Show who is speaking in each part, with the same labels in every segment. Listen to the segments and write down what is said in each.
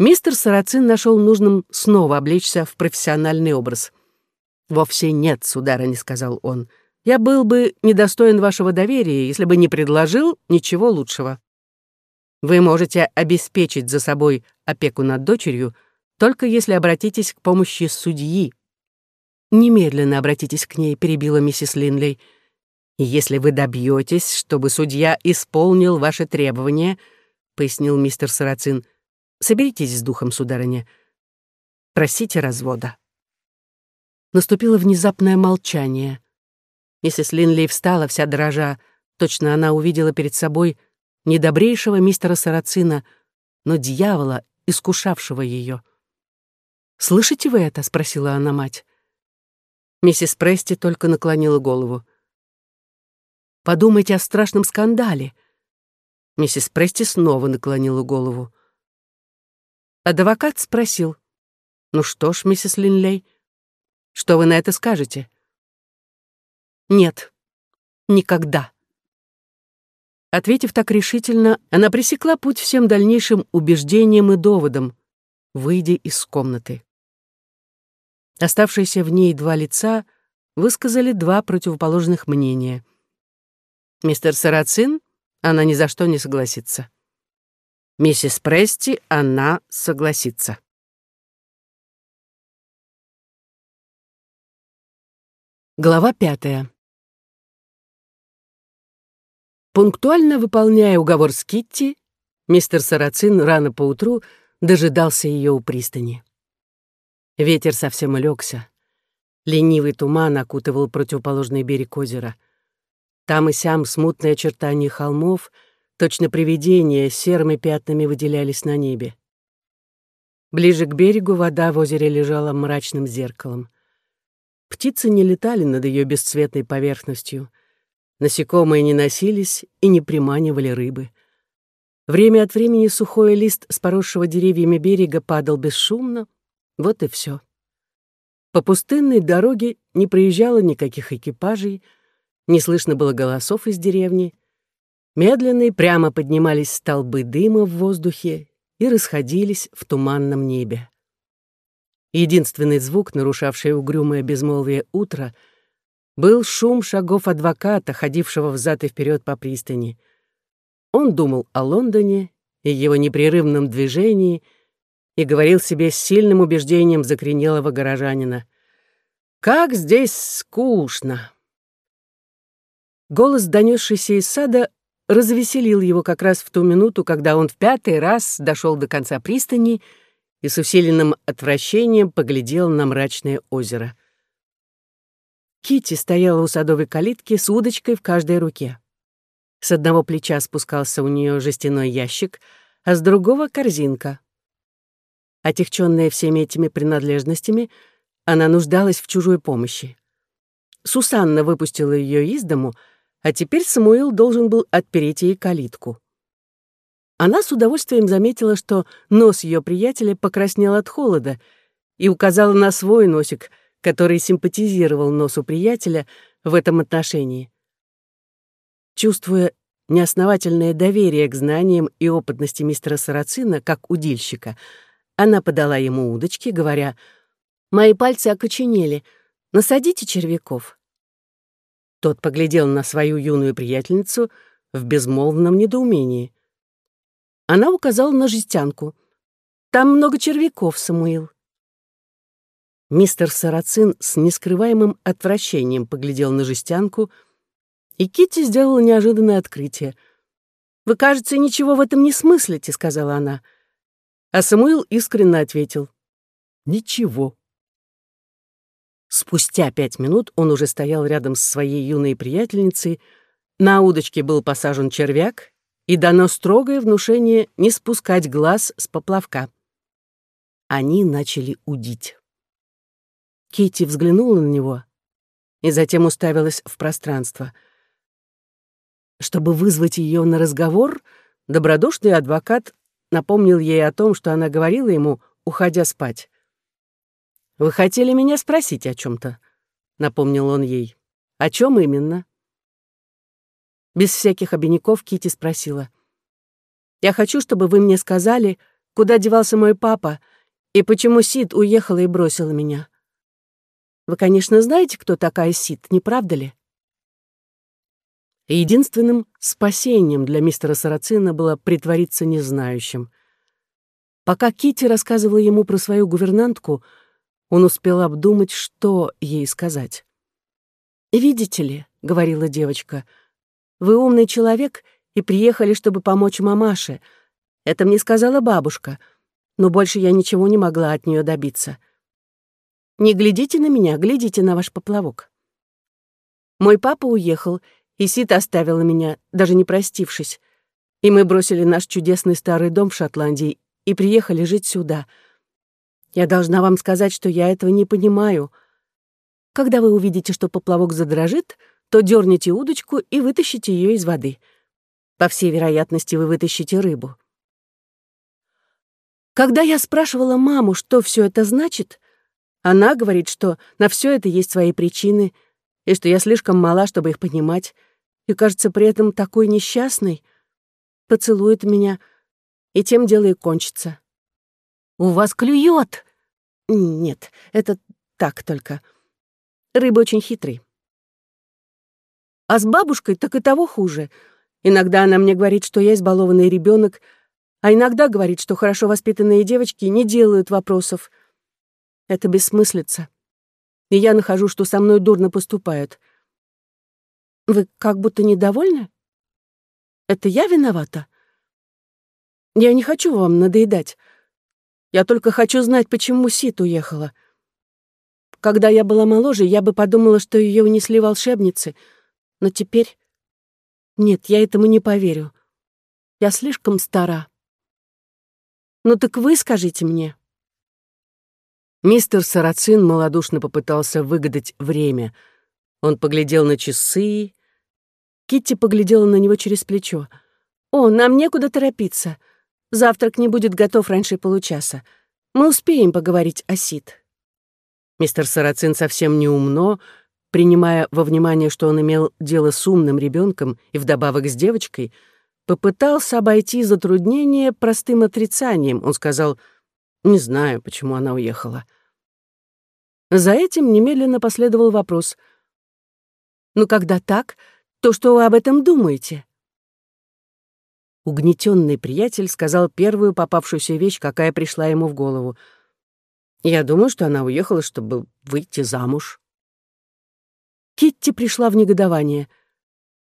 Speaker 1: Мистер Сарацин нашел нужным снова облечься в профессиональный образ. «Вовсе нет, сударыня», — сказал он. «Я был бы недостоин вашего доверия, если бы не предложил ничего лучшего. Вы можете обеспечить за собой опеку над дочерью, только если обратитесь к помощи судьи». «Немедленно обратитесь к ней», — перебила миссис Линлей. «И если вы добьетесь, чтобы судья исполнил ваши требования», — пояснил мистер Сарацин, — «соберитесь с духом, сударыня. Просите развода». Наступило внезапное молчание. Миссис Линлей встала вся дрожа. Точно она увидела перед собой недобрейшего мистера Сарацина, но дьявола, искушавшего ее. «Слышите вы это?» — спросила она мать. Миссис Прести только наклонила голову. «Подумайте о страшном скандале». Миссис Прести снова наклонила голову. Адвокат спросил. «Ну что ж, миссис Линлей, что вы на это скажете?» «Нет, никогда». Ответив так решительно, она пресекла путь всем дальнейшим убеждениям и доводам, выйдя из комнаты. Оставшиеся в ней два лица высказали два противоположных мнения. Мистер Сарацин, она ни за что не согласится. Миссис Прести, она согласится. Глава пятая. Пунктуально выполняя уговор с Китти, мистер Сарацин рано поутру дожидался ее у пристани. Ветер совсем улегся. Ленивый туман окутывал противоположный берег озера. Там и сям смутные очертания холмов, точно привидения, серыми пятнами выделялись на небе. Ближе к берегу вода в озере лежала мрачным зеркалом. Птицы не летали над ее бесцветной поверхностью. Насекомые не носились и не приманивали рыбы. Время от времени сухой лист с поросшего деревьями берега падал бесшумно, вот и все. По пустынной дороге не проезжало никаких экипажей, не слышно было голосов из деревни. Медленно и прямо поднимались столбы дыма в воздухе и расходились в туманном небе. Единственный звук, нарушавший угрюмое безмолвие утра, был шум шагов адвоката, ходившего взад и вперед по пристани. Он думал о Лондоне и его непрерывном движении — и говорил себе с сильным убеждением закоренелого горожанина. «Как здесь скучно!» Голос, донесшийся из сада, развеселил его как раз в ту минуту, когда он в пятый раз дошел до конца пристани и с усиленным отвращением поглядел на мрачное озеро. Кити стояла у садовой калитки с удочкой в каждой руке. С одного плеча спускался у нее жестяной ящик, а с другого — корзинка. Отягченная всеми этими принадлежностями, она нуждалась в чужой помощи. Сусанна выпустила ее из дому, а теперь Самуил должен был отпереть ей калитку. Она с удовольствием заметила, что нос ее приятеля покраснел от холода и указала на свой носик, который симпатизировал носу приятеля в этом отношении. Чувствуя неосновательное доверие к знаниям и опытности мистера Сарацина как удильщика, она подала ему удочки, говоря, «Мои пальцы окоченели. Насадите червяков». Тот поглядел на свою юную приятельницу в безмолвном недоумении. Она указала на жестянку. «Там много червяков, Самуил». Мистер Сарацин с нескрываемым отвращением поглядел на жестянку, и Китти сделала неожиданное открытие. «Вы, кажется, ничего в этом не смыслите», — сказала она. А Самуил искренне ответил «Ничего». Спустя пять минут он уже стоял рядом с своей юной приятельницей, на удочке был посажен червяк, и дано строгое внушение не спускать глаз с поплавка. Они начали удить. Кити взглянула на него и затем уставилась в пространство. Чтобы вызвать ее на разговор, добродушный адвокат напомнил ей о том, что она говорила ему, уходя спать. «Вы хотели меня спросить о чем то напомнил он ей. «О чем именно?» Без всяких обиняков Кити спросила. «Я хочу, чтобы вы мне сказали, куда девался мой папа и почему Сид уехала и бросила меня. Вы, конечно, знаете, кто такая Сид, не правда ли? Единственным спасением для мистера Сарацина было притвориться незнающим. Пока Кити рассказывала ему про свою гувернантку, он успел обдумать, что ей сказать. «Видите ли», — говорила девочка, — «вы умный человек и приехали, чтобы помочь мамаше. Это мне сказала бабушка, но больше я ничего не могла от нее добиться. Не глядите на меня, глядите на ваш поплавок». Мой папа уехал, и Сита оставила меня, даже не простившись, и мы бросили наш чудесный старый дом в Шотландии и приехали жить сюда. Я должна вам сказать, что я этого не понимаю — когда вы увидите, что поплавок задрожит, то дерните удочку и вытащите ее из воды. По всей вероятности, вы вытащите рыбу. Когда я спрашивала маму, что все это значит, она говорит, что на все это есть свои причины, и что я слишком мала, чтобы их понимать, и кажется при этом такой несчастной, поцелует меня, и тем дело и кончится. «У вас клюет!» «Нет, это так только». Рыба очень хитрый. А с бабушкой так и того хуже. Иногда она мне говорит, что я избалованный ребенок, а иногда говорит, что хорошо воспитанные девочки не делают вопросов. Это бессмыслица. И я нахожу, что со мной дурно поступают. Вы как будто недовольны? Это я виновата? Я не хочу вам надоедать. Я только хочу знать, почему Сит уехала. Когда я была моложе, я бы подумала, что ее унесли волшебницы. Но теперь... Нет, я этому не поверю. Я слишком стара. Ну так вы скажите мне. Мистер Сарацин малодушно попытался выгадать время. Он поглядел на часы. Китти поглядела на него через плечо. «О, нам некуда торопиться. Завтрак не будет готов раньше получаса. Мы успеем поговорить о Сид». Мистер Сарацин совсем не умно, принимая во внимание, что он имел дело с умным ребенком и вдобавок с девочкой, попытался обойти затруднение простым отрицанием. Он сказал, «Не знаю, почему она уехала». За этим немедленно последовал вопрос. «Ну, когда так, то что вы об этом думаете?» Угнетенный приятель сказал первую попавшуюся вещь, какая пришла ему в голову — я думаю, что она уехала, чтобы выйти замуж. Китти пришла в негодование.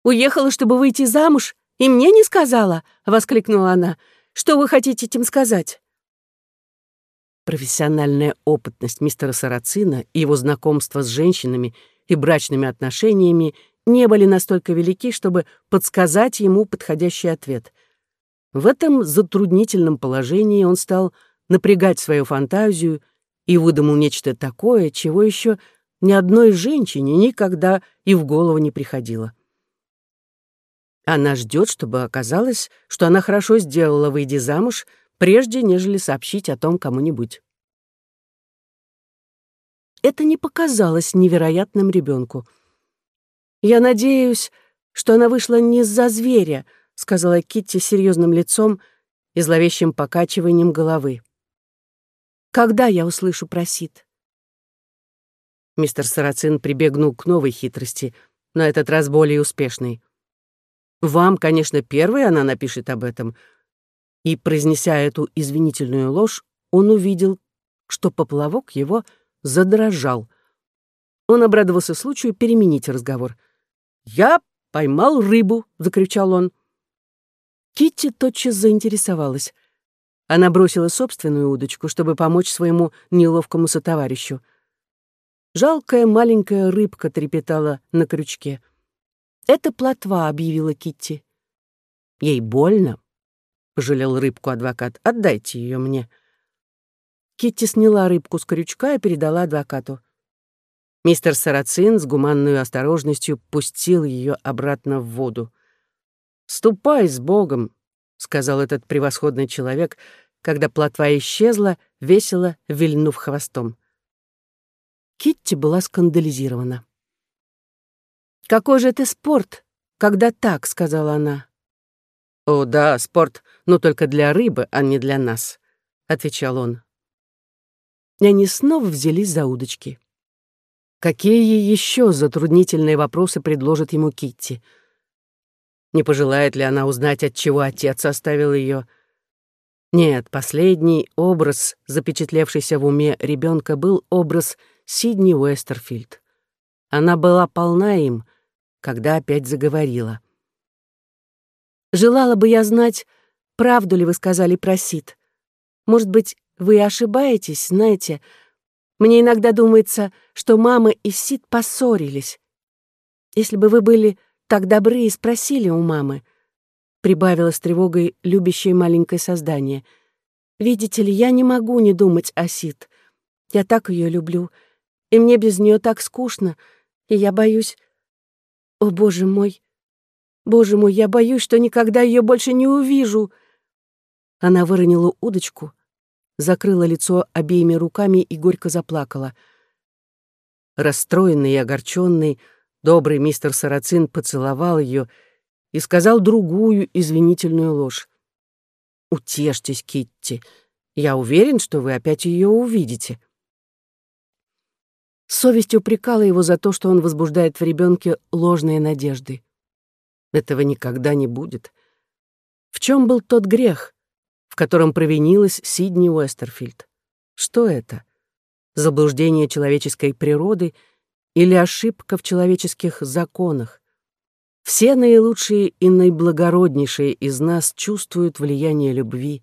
Speaker 1: «Уехала, чтобы выйти замуж, и мне не сказала?» — воскликнула она. «Что вы хотите этим сказать?» Профессиональная опытность мистера Сарацина и его знакомство с женщинами и брачными отношениями не были настолько велики, чтобы подсказать ему подходящий ответ. В этом затруднительном положении он стал напрягать свою фантазию и выдумал нечто такое, чего еще ни одной женщине никогда и в голову не приходило. Она ждет, чтобы оказалось, что она хорошо сделала, выйдя замуж, прежде нежели сообщить о том кому-нибудь. Это не показалось невероятным ребенку. «Я надеюсь, что она вышла не из-за зверя», — сказала Китти серьезным лицом и зловещим покачиванием головы. Когда я услышу про Сид? Мистер Сарацин прибегнул к новой хитрости, на этот раз более успешной. Вам, конечно, первой она напишет об этом. И, произнеся эту извинительную ложь, он увидел, что поплавок его задрожал. Он обрадовался случаю переменить разговор. «Я поймал рыбу!» — закричал он. Китти тотчас заинтересовалась. Она бросила собственную удочку, чтобы помочь своему неловкому сотоварищу. Жалкая маленькая рыбка трепетала на крючке. «Это плотва», — объявила Китти. «Ей больно», — пожалел рыбку адвокат. «Отдайте ее мне». Китти сняла рыбку с крючка и передала адвокату. Мистер Сарацин с гуманной осторожностью пустил ее обратно в воду. «Ступай с Богом», — сказал этот превосходный человек, когда плотва исчезла, весело вильнув хвостом. Китти была скандализирована. «Какой же это спорт, когда так?» — сказала она. «О, да, спорт, но только для рыбы, а не для нас. — отвечал он. И они снова взялись за удочки. Какие еще затруднительные вопросы предложит ему Китти? Не пожелает ли она узнать, от чего отец оставил ее? Нет, последний образ, запечатлевшийся в уме ребенка, был образ Сидни Уэстерфилд. Она была полна им, когда опять заговорила. «Желала бы я знать, правду ли вы сказали про Сид. Может быть, вы ошибаетесь, знаете, — мне иногда думается, что мама и Сид поссорились. Если бы вы были так добры и спросили у мамы, прибавила с тревогой любящее маленькое создание. Видите ли, я не могу не думать о Сид. Я так ее люблю, и мне без нее так скучно, и я боюсь... О, боже мой! Боже мой, я боюсь, что никогда ее больше не увижу. Она выронила удочку — закрыла лицо обеими руками и горько заплакала. Расстроенный и огорченный, добрый мистер Сарацин поцеловал ее и сказал другую извинительную ложь. «Утешьтесь, Китти. Я уверен, что вы опять ее увидите». Совесть упрекала его за то, что он возбуждает в ребенке ложные надежды. Этого никогда не будет. В чем был тот грех? в котором провинилась Сидни Уэстерфилд. Что это? Заблуждение человеческой природы или ошибка в человеческих законах? Все наилучшие и наиблагороднейшие из нас чувствуют влияние любви.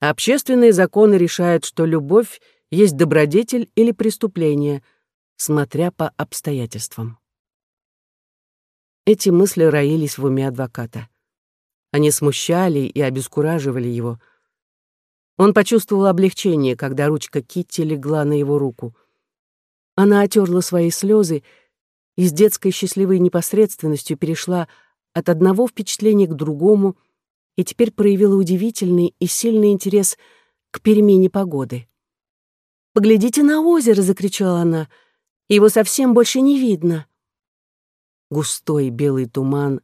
Speaker 1: Общественные законы решают, что любовь есть добродетель или преступление, смотря по обстоятельствам. Эти мысли роились в уме адвоката. Они смущали и обескураживали его. Он почувствовал облегчение, когда ручка Китти легла на его руку. Она отерла свои слезы и с детской счастливой непосредственностью перешла от одного впечатления к другому и теперь проявила удивительный и сильный интерес к перемене погоды. «Поглядите на озеро!» — закричала она. «Его совсем больше не видно!» Густой белый туман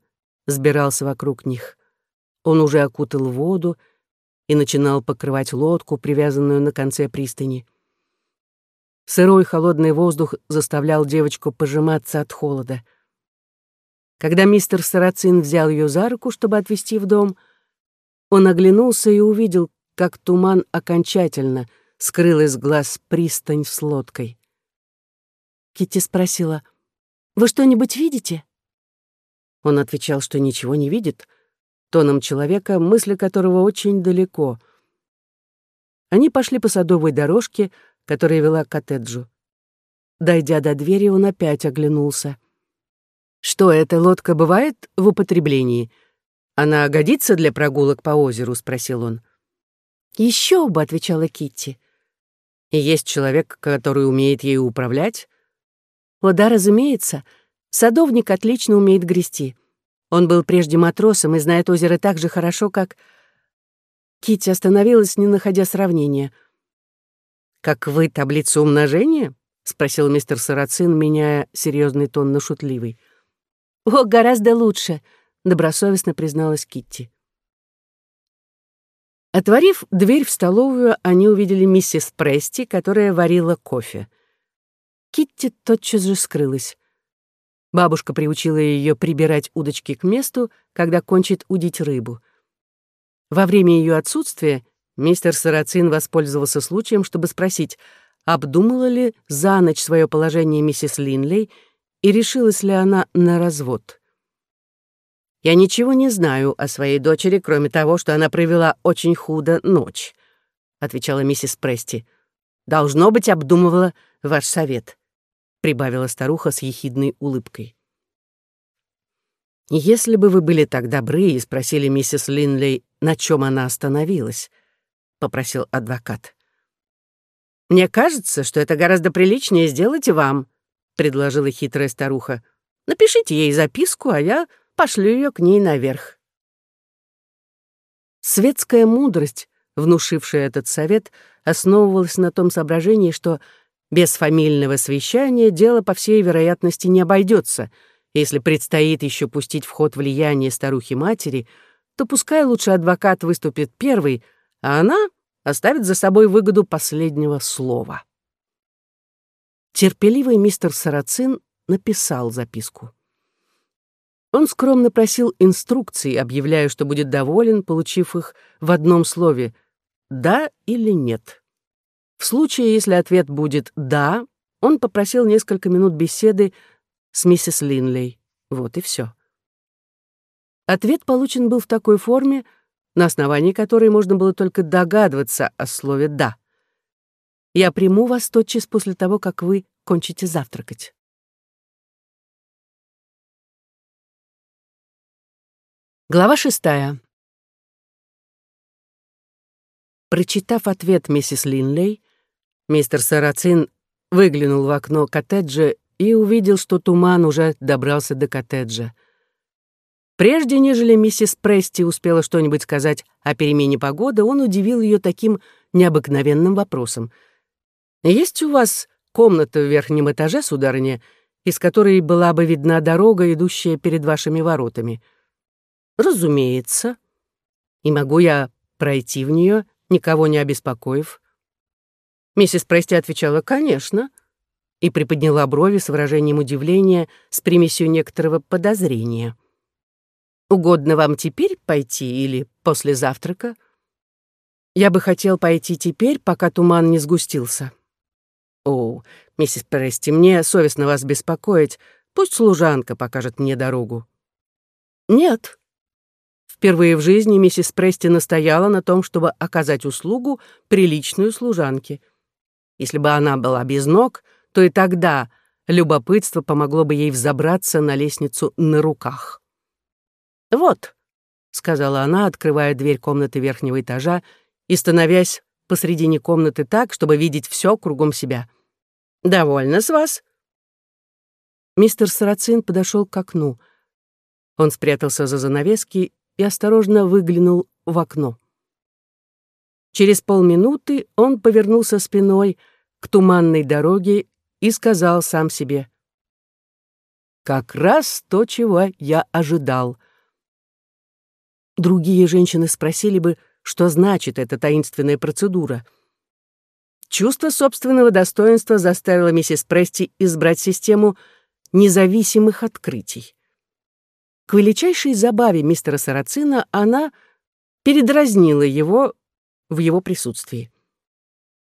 Speaker 1: сбирался вокруг них. Он уже окутал воду и начинал покрывать лодку, привязанную на конце пристани. Сырой холодный воздух заставлял девочку пожиматься от холода. Когда мистер Сарацин взял ее за руку, чтобы отвезти в дом, он оглянулся и увидел, как туман окончательно скрыл из глаз пристань с лодкой. Китти спросила, «Вы что-нибудь видите?» Он отвечал, что ничего не видит — тоном человека, мысли которого очень далеко. Они пошли по садовой дорожке, которая вела к коттеджу. Дойдя до двери, он опять оглянулся. «Что, эта лодка бывает в употреблении? Она годится для прогулок по озеру?» — спросил он. «Еще бы», — отвечала Китти. «И есть человек, который умеет ею управлять?» «О, да, разумеется. Садовник отлично умеет грести. Он был прежде матросом и знает озеро так же хорошо, как... Кити остановилась, не находя сравнения. «Как вы таблицу умножения?» — спросил мистер Сарацин, меняя серьезный тон на шутливый. «О, гораздо лучше», — добросовестно призналась Китти. Отворив дверь в столовую, они увидели миссис Прести, которая варила кофе. Китти тотчас же скрылась. Бабушка приучила ее прибирать удочки к месту, когда кончит удить рыбу. Во время ее отсутствия мистер Сарацин воспользовался случаем, чтобы спросить, обдумала ли за ночь свое положение миссис Линлей и решилась ли она на развод. «Я ничего не знаю о своей дочери, кроме того, что она провела очень худо ночь», — отвечала миссис Прести. «Должно быть, обдумывала ваш совет» прибавила старуха с ехидной улыбкой. «Если бы вы были так добры и спросили миссис Линлей, на чем она остановилась», — попросил адвокат. «Мне кажется, что это гораздо приличнее сделать вам», — предложила хитрая старуха. «Напишите ей записку, а я пошлю ее к ней наверх». Светская мудрость, внушившая этот совет, основывалась на том соображении, что без фамильного совещания дело, по всей вероятности, не обойдется. Если предстоит еще пустить в ход влияние старухи-матери, то пускай лучше адвокат выступит первый, а она оставит за собой выгоду последнего слова. Терпеливый мистер Сарацин написал записку. Он скромно просил инструкций, объявляя, что будет доволен, получив их в одном слове «да» или «нет». В случае, если ответ будет «да», он попросил несколько минут беседы с миссис Линлей. Вот и все. Ответ получен был в такой форме, на основании которой можно было только догадываться о слове «да». Я приму вас тотчас после того, как вы кончите завтракать. Глава шестая. Прочитав ответ миссис Линлей, мистер Сарацин выглянул в окно коттеджа и увидел, что туман уже добрался до коттеджа. Прежде нежели миссис Прести успела что-нибудь сказать о перемене погоды, он удивил ее таким необыкновенным вопросом. «Есть у вас комната в верхнем этаже, сударыня, из которой была бы видна дорога, идущая перед вашими воротами?» Разумеется. И могу я пройти в нее, никого не обеспокоив? Миссис Прести отвечала «конечно» и приподняла брови с выражением удивления с примесью некоторого подозрения. «Угодно вам теперь пойти или после завтрака?» «Я бы хотел пойти теперь, пока туман не сгустился». «О, миссис Прести, мне совестно вас беспокоить. Пусть служанка покажет мне дорогу». «Нет», Впервые в жизни миссис Прести настояла на том, чтобы оказать услугу приличную служанке. Если бы она была без ног, то и тогда любопытство помогло бы ей взобраться на лестницу на руках. «Вот», — сказала она, открывая дверь комнаты верхнего этажа и становясь посредине комнаты так, чтобы видеть все кругом себя. «Довольно с вас?» Мистер Сарацин подошел к окну. Он спрятался за занавески и осторожно выглянул в окно. Через полминуты он повернулся спиной к туманной дороге и сказал сам себе. «Как раз то, чего я ожидал». Другие женщины спросили бы, что значит эта таинственная процедура. Чувство собственного достоинства заставило миссис Прести избрать систему независимых открытий. К величайшей забаве мистера Сарацина она передразнила его в его присутствии.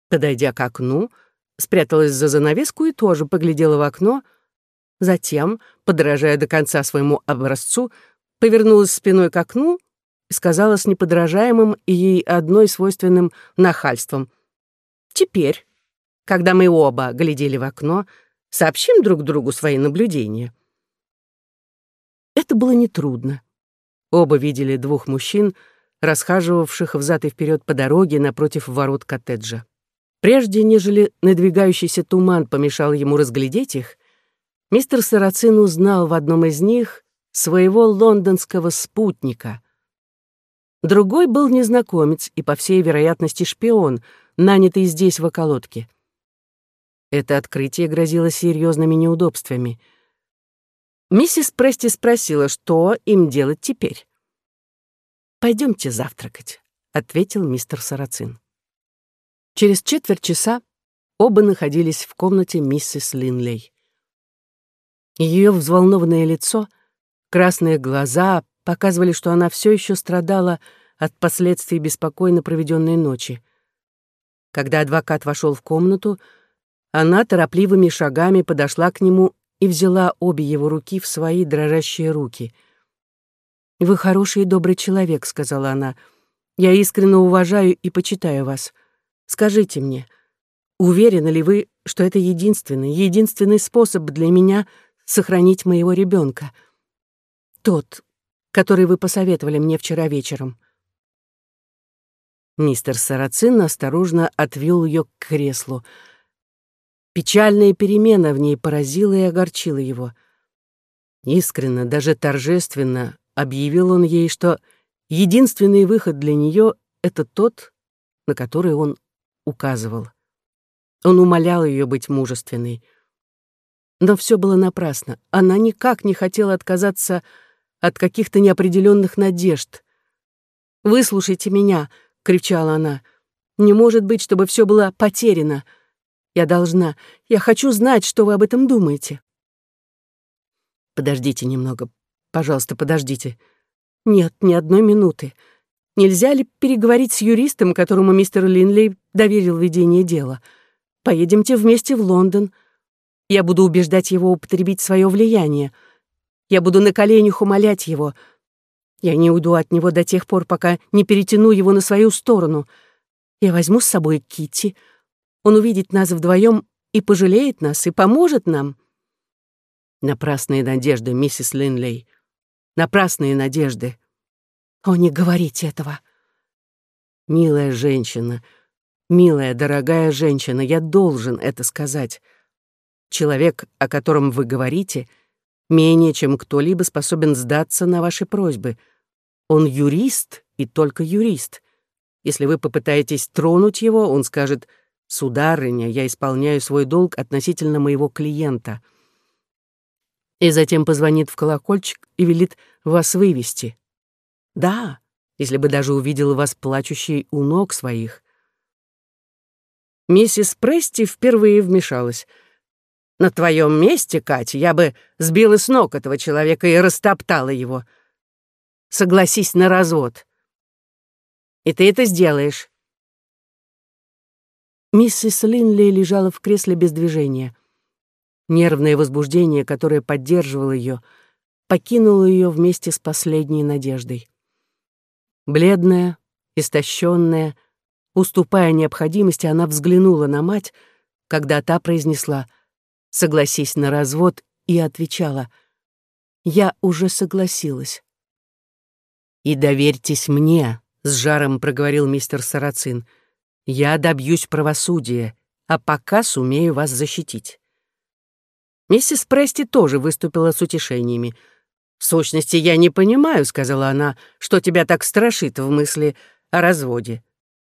Speaker 1: Подойдя к окну, спряталась за занавеску и тоже поглядела в окно, затем, подражая до конца своему образцу, повернулась спиной к окну сказала с неподражаемым и ей одной свойственным нахальством. «Теперь, когда мы оба глядели в окно, сообщим друг другу свои наблюдения». Это было нетрудно. Оба видели двух мужчин, расхаживавших взад и вперед по дороге напротив ворот коттеджа. Прежде, нежели надвигающийся туман помешал ему разглядеть их, мистер Сарацин узнал в одном из них своего лондонского спутника. Другой был незнакомец и, по всей вероятности, шпион, нанятый здесь в околотке. Это открытие грозило серьезными неудобствами — Миссис Прести спросила, что им делать теперь. «Пойдемте завтракать», — ответил мистер Сарацин. Через четверть часа оба находились в комнате миссис Линлей. Ее взволнованное лицо, красные глаза показывали, что она все еще страдала от последствий беспокойно проведенной ночи. Когда адвокат вошел в комнату, она торопливыми шагами подошла к нему и взяла обе его руки в свои дрожащие руки. «Вы хороший и добрый человек», — сказала она. «Я искренне уважаю и почитаю вас. Скажите мне, уверены ли вы, что это единственный, единственный способ для меня сохранить моего ребенка? Тот, который вы посоветовали мне вчера вечером». Мистер Сарацин осторожно отвел ее к креслу — Печальная перемена в ней поразила и огорчила его. Искренно, даже торжественно объявил он ей, что единственный выход для нее — это тот, на который он указывал. Он умолял ее быть мужественной. Но все было напрасно. Она никак не хотела отказаться от каких-то неопределенных надежд. «Выслушайте меня!» — кричала она. Не может быть, чтобы все было потеряно. Я должна, я хочу знать, что вы об этом думаете. Подождите немного. Пожалуйста, подождите. Нет, ни одной минуты. Нельзя ли переговорить с юристом, которому мистер Линлей доверил ведение дела? Поедемте вместе в Лондон. Я буду убеждать его употребить свое влияние. Я буду на коленях умолять его. Я не уйду от него до тех пор, пока не перетяну его на свою сторону. Я возьму с собой Китти. Он увидит нас вдвоем и пожалеет нас, и поможет нам. Напрасные надежды, миссис Линлей. Напрасные надежды. О, не говорите этого. Милая женщина, милая, дорогая женщина, я должен это сказать. Человек, о котором вы говорите, менее чем кто-либо способен сдаться на ваши просьбы. Он юрист и только юрист. Если вы попытаетесь тронуть его, он скажет «Сударыня, я исполняю свой долг относительно моего клиента». И затем позвонит в колокольчик и велит вас вывести. Да, если бы даже увидел вас плачущей у ног своих. Миссис Прести впервые вмешалась — на твоем месте, Катя, я бы сбила с ног этого человека и растоптала его. Согласись на развод. И ты это сделаешь. Миссис Линли лежала в кресле без движения. Нервное возбуждение, которое поддерживало ее, покинуло ее вместе с последней надеждой. Бледная, истощенная, уступая необходимости, она взглянула на мать, когда та произнесла — согласись на развод, и отвечала, «Я уже согласилась». «И доверьтесь мне», — с жаром проговорил мистер Сарацин, «я добьюсь правосудия, а пока сумею вас защитить». Миссис Прести тоже выступила с утешениями. «В сущности, я не понимаю», — сказала она, «что тебя так страшит в мысли о разводе.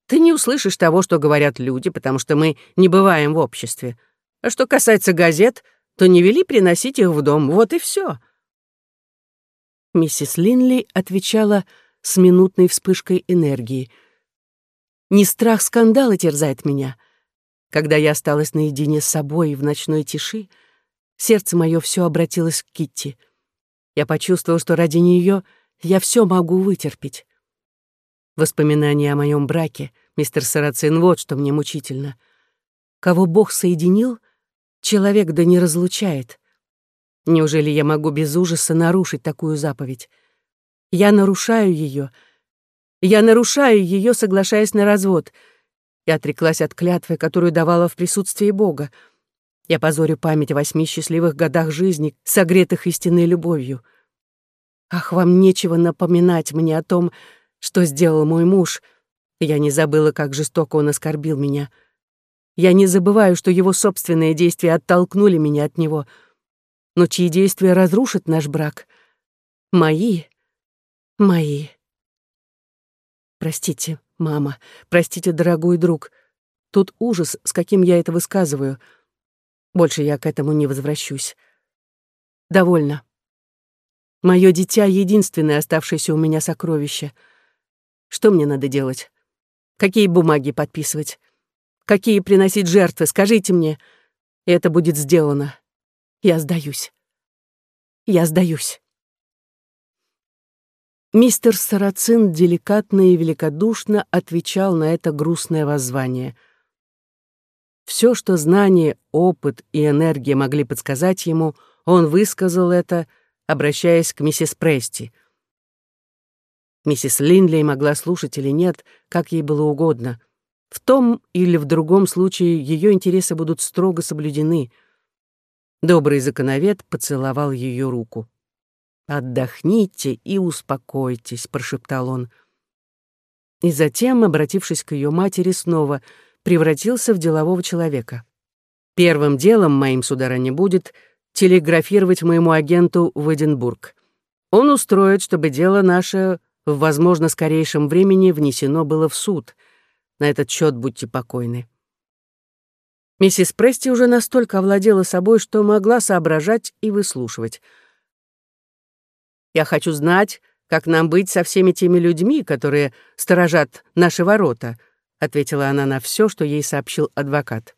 Speaker 1: Ты не услышишь того, что говорят люди, потому что мы не бываем в обществе. А что касается газет, то не вели приносить их в дом, вот и все. Миссис Линли отвечала с минутной вспышкой энергии. «Не страх скандала терзает меня. Когда я осталась наедине с собой в ночной тиши, сердце мое все обратилось к Китти. Я почувствовала, что ради нее я все могу вытерпеть. Воспоминания о моем браке, мистер Сарацин, вот что мне мучительно. Кого Бог соединил, человек да не разлучает. Неужели я могу без ужаса нарушить такую заповедь? Я нарушаю ее. Я нарушаю ее, соглашаясь на развод. Я отреклась от клятвы, которую давала в присутствии Бога. Я позорю память о восьми счастливых годах жизни, согретых истинной любовью. Ах, вам нечего напоминать мне о том, что сделал мой муж. Я не забыла, как жестоко он оскорбил меня — я не забываю, что его собственные действия оттолкнули меня от него, но чьи действия разрушат наш брак? Мои. Мои. Простите, мама, простите, дорогой друг. Тут ужас, с каким я это высказываю. Больше я к этому не возвращусь. Довольно. Мое дитя — единственное оставшееся у меня сокровище. Что мне надо делать? Какие бумаги подписывать? Какие приносить жертвы, скажите мне. И это будет сделано. Я сдаюсь. Я сдаюсь. Мистер Сарацин деликатно и великодушно отвечал на это грустное воззвание. Все, что знание, опыт и энергия могли подсказать ему, он высказал это, обращаясь к миссис Прести. Миссис Линлей могла слушать или нет, как ей было угодно — в том или в другом случае ее интересы будут строго соблюдены. Добрый законовед поцеловал ее руку. «Отдохните и успокойтесь», — прошептал он. И затем, обратившись к ее матери, снова превратился в делового человека. «Первым делом моим, сударыня, будет телеграфировать моему агенту в Эдинбург. Он устроит, чтобы дело наше в, возможно, скорейшем времени внесено было в суд. На этот счет будьте покойны. Миссис Прести уже настолько овладела собой, что могла соображать и выслушивать. «Я хочу знать, как нам быть со всеми теми людьми, которые сторожат наши ворота», — ответила она на все, что ей сообщил адвокат.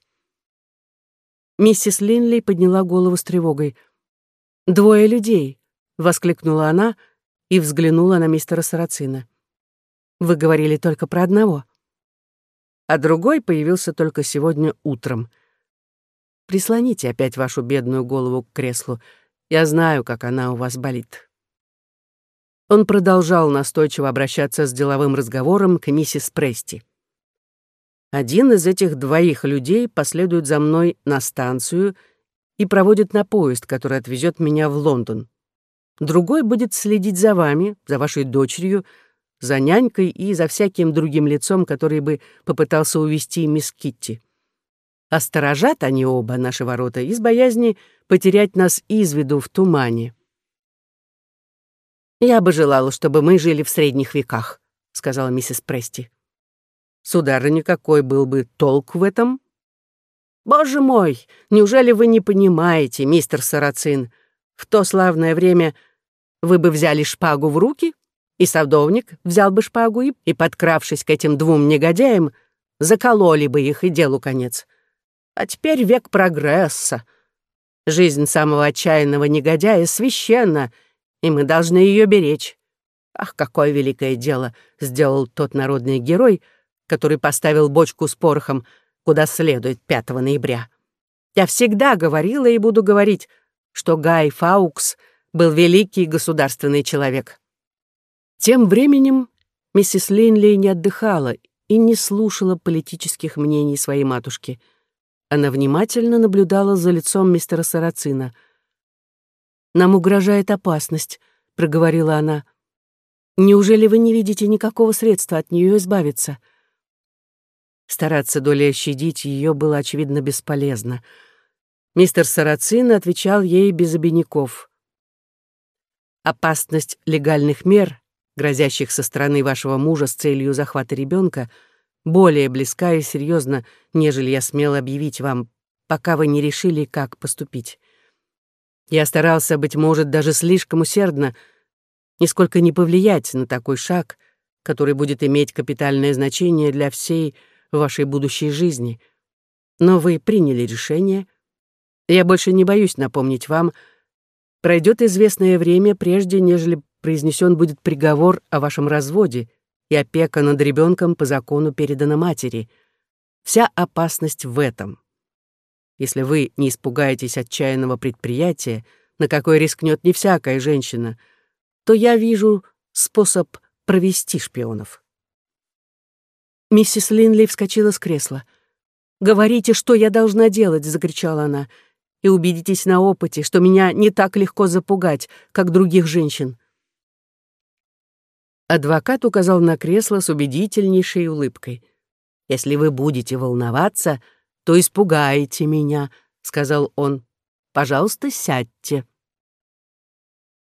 Speaker 1: Миссис Линли подняла голову с тревогой. «Двое людей!» — воскликнула она и взглянула на мистера Сарацина. «Вы говорили только про одного». А другой появился только сегодня утром. Прислоните опять вашу бедную голову к креслу. Я знаю, как она у вас болит. Он продолжал настойчиво обращаться с деловым разговором к миссис Прести. Один из этих двоих людей последует за мной на станцию и проводит на поезд, который отвезет меня в Лондон. Другой будет следить за вами, за вашей дочерью, за нянькой и за всяким другим лицом, который бы попытался увести мисс Китти. А сторожат они оба, наши ворота, из боязни потерять нас из виду в тумане. «Я бы желала, чтобы мы жили в средних веках», — сказала миссис Прести. Сударыня, какой был бы толк в этом? Боже мой, неужели вы не понимаете, мистер Сарацин? В то славное время вы бы взяли шпагу в руки, и садовник взял бы шпагу и, и подкравшись к этим двум негодяям, закололи бы их, и делу конец. А теперь век прогресса. Жизнь самого отчаянного негодяя священна, и мы должны ее беречь. Ах, какое великое дело сделал тот народный герой — который поставил бочку с порохом куда следует 5 ноября. Я всегда говорила и буду говорить, что Гай Фаукс был великий государственный человек. Тем временем миссис Линли не отдыхала и не слушала политических мнений своей матушки. Она внимательно наблюдала за лицом мистера Сарацина. «Нам угрожает опасность», — проговорила она. «Неужели вы не видите никакого средства от нее избавиться?» Стараться долей щадить ее было, очевидно, бесполезно. Мистер Сарацин отвечал ей без обиняков. Опасность легальных мер, грозящих со стороны вашего мужа с целью захвата ребенка, более близка и серьезна, нежели я смел объявить вам, пока вы не решили, как поступить. Я старался, быть может, даже слишком усердно, нисколько не повлиять на такой шаг, который будет иметь капитальное значение для всей вашей будущей жизни. Но вы приняли решение. Я больше не боюсь напомнить вам, пройдет известное время, прежде нежели произнесен будет приговор о вашем разводе, и опека над ребенком по закону передана матери. Вся опасность в этом. Если вы не испугаетесь отчаянного предприятия, на какое рискнет не всякая женщина, то я вижу способ провести шпионов. Миссис Линли вскочила с кресла. «Говорите, что я должна делать!» — закричала она. «И убедитесь на опыте, что меня не так легко запугать, как других женщин». Адвокат указал на кресло с убедительнейшей улыбкой. «Если вы будете волноваться, то испугаете меня», — сказал он. «Пожалуйста, сядьте».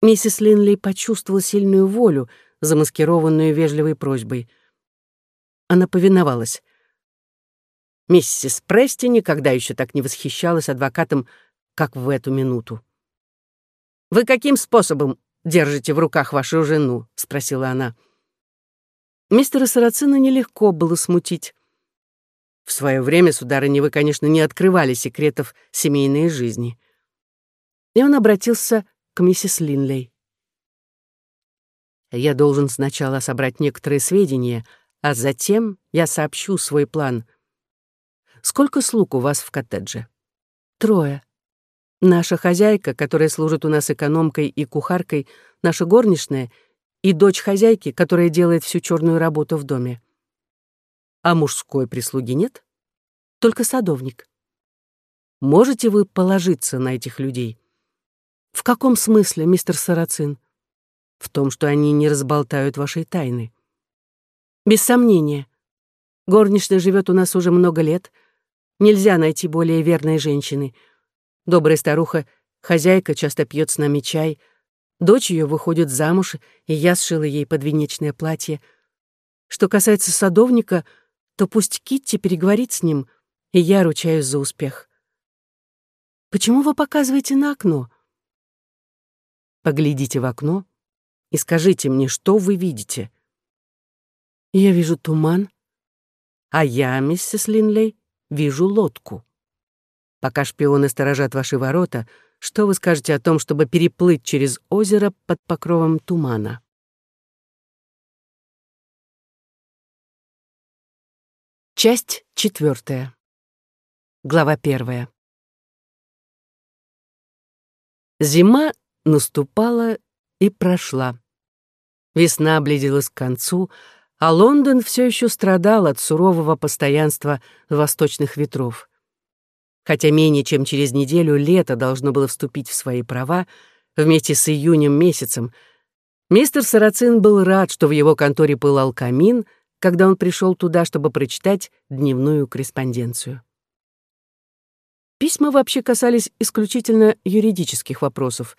Speaker 1: Миссис Линли почувствовала сильную волю, замаскированную вежливой просьбой — она повиновалась. Миссис Прести никогда еще так не восхищалась адвокатом, как в эту минуту. «Вы каким способом держите в руках вашу жену?» — спросила она. Мистера Сарацина нелегко было смутить. В свое время, сударыня, вы, конечно, не открывали секретов семейной жизни. И он обратился к миссис Линлей. «Я должен сначала собрать некоторые сведения а затем я сообщу свой план. Сколько слуг у вас в коттедже? Трое. Наша хозяйка, которая служит у нас экономкой и кухаркой, наша горничная и дочь хозяйки, которая делает всю черную работу в доме. А мужской прислуги нет? Только садовник. Можете вы положиться на этих людей? В каком смысле, мистер Сарацин? В том, что они не разболтают вашей тайны. Без сомнения. Горничная живет у нас уже много лет. Нельзя найти более верной женщины. Добрая старуха, хозяйка, часто пьет с нами чай. Дочь ее выходит замуж, и я сшила ей подвенечное платье. Что касается садовника, то пусть Китти переговорит с ним, и я ручаюсь за успех. Почему вы показываете на окно? Поглядите в окно и скажите мне, что вы видите. Я вижу туман. а я, миссис Линлей, вижу лодку. Пока шпионы сторожат ваши ворота, что вы скажете о том, чтобы переплыть через озеро под покровом тумана? Часть четвертая. Глава первая. Зима наступала и прошла. Весна близилась к концу, а Лондон все еще страдал от сурового постоянства восточных ветров. Хотя менее чем через неделю лето должно было вступить в свои права, вместе с июнем месяцем, мистер Сарацин был рад, что в его конторе пылал камин, когда он пришел туда, чтобы прочитать дневную корреспонденцию. Письма вообще касались исключительно юридических вопросов.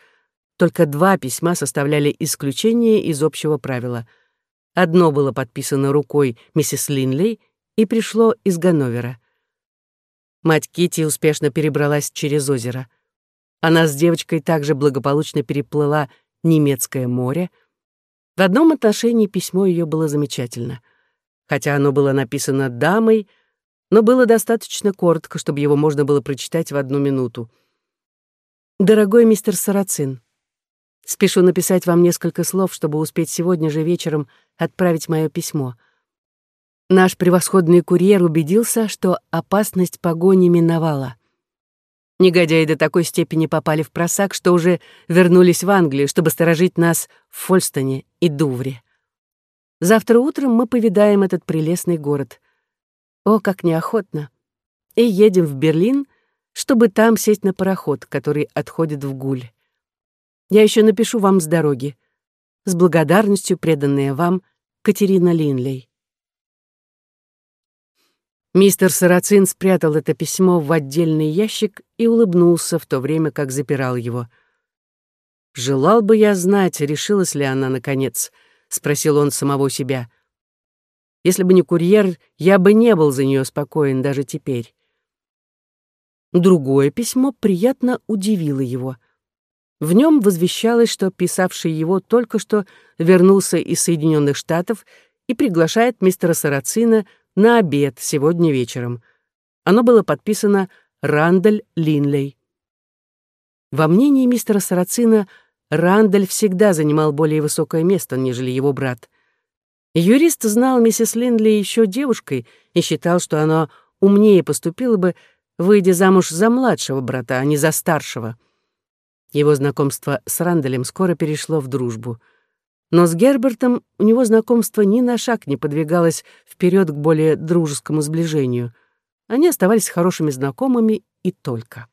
Speaker 1: Только два письма составляли исключение из общего правила. Одно было подписано рукой миссис Линлей и пришло из Ганновера. Мать Кити успешно перебралась через озеро. Она с девочкой также благополучно переплыла немецкое море. В одном отношении письмо ее было замечательно. Хотя оно было написано дамой, но было достаточно коротко, чтобы его можно было прочитать в одну минуту. «Дорогой мистер Сарацин, спешу написать вам несколько слов, чтобы успеть сегодня же вечером отправить мое письмо — Наш превосходный курьер убедился, что опасность погони миновала. Негодяи до такой степени попали в просак, что уже вернулись в Англию, чтобы сторожить нас в Фольстоне и Дувре. Завтра утром мы повидаем этот прелестный город. О, как неохотно! И едем в Берлин, чтобы там сесть на пароход, который отходит в Гуль. Я еще напишу вам с дороги. С благодарностью преданная вам Катерина Линлей. Мистер Сарацин спрятал это письмо в отдельный ящик и улыбнулся в то время, как запирал его. «Желал бы я знать, решилась ли она, наконец», — спросил он самого себя. «Если бы не курьер, я бы не был за нее спокоен даже теперь». Другое письмо приятно удивило его. В нем возвещалось, что писавший его только что вернулся из Соединенных Штатов и приглашает мистера Сарацина на обед сегодня вечером. Оно было подписано Рандаль Линлей. Во мнении мистера Сарацина Рандаль всегда занимал более высокое место, нежели его брат. Юрист знал миссис Линли еще девушкой и считал, что она умнее поступила бы, выйдя замуж за младшего брата, а не за старшего. Его знакомство с Рандалем скоро перешло в дружбу — но с Гербертом у него знакомство ни на шаг не подвигалось вперед к более дружескому сближению. Они оставались хорошими знакомыми и только.